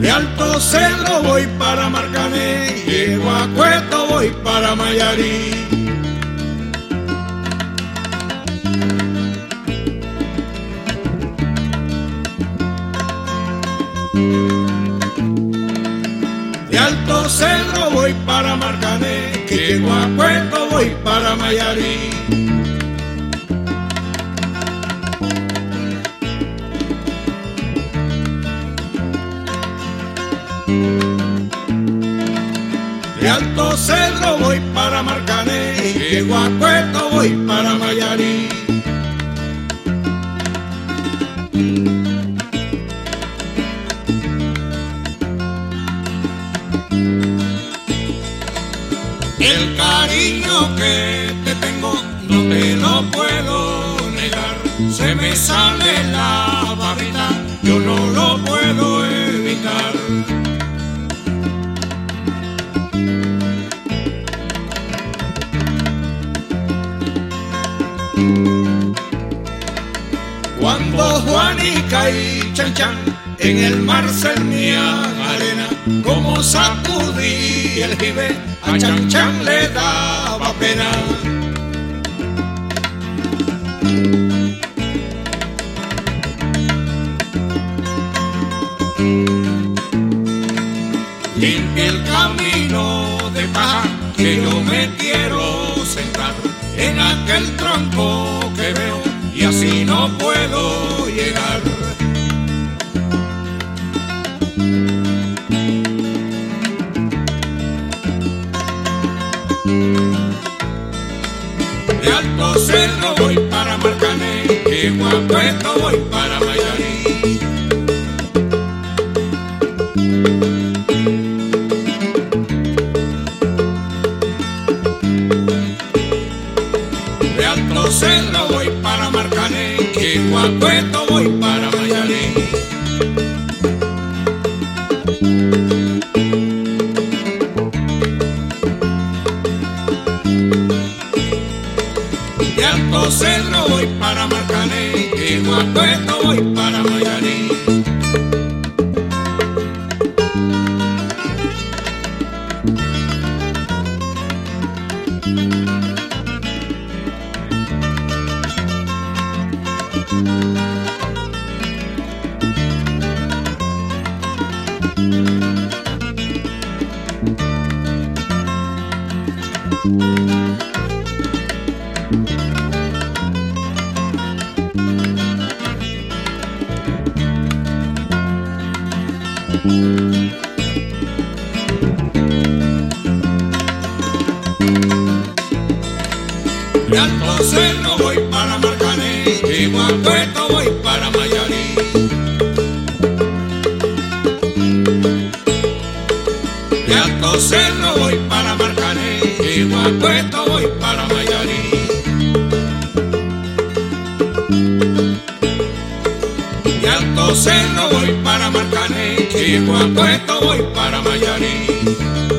De Alto Cedro voy para Marcané, llego a Cueto voy para Mayarí. De Alto Cedro voy para Marcané, que llego a Cueto voy para Mayarí. De Alto Cedro voy para Marcané, llego a Cueto voy para Mayarí. El cariño que te tengo no te lo puedo negar. Se me sale la babita, yo no lo puedo evitar. Cuando Juanica y Chan Chan en el mar sermían arena, como sacudí el jibe, a Chan Chan le daba pena. Limpia el camino de paja que yo me quiero sentar en aquel tronco que veo y así no puedo llegar. De Alto Cerro voy para Marcané, de Guapueto voy para Mayarí. De Alto Cerro voy para Marcané, de Guapueto voy para Mayarí. Alto Cerro voy para Marcané, de Guapueto voy para Mayarí. De Alto Cerro voy para Marcané, de Guapueto voy para Mayarí. De Alto Cerro voy para Marcané, de Guapueto voy para Mayarí. De Alto Cerro voy para Marcané, de Guapueto voy para Mayarí.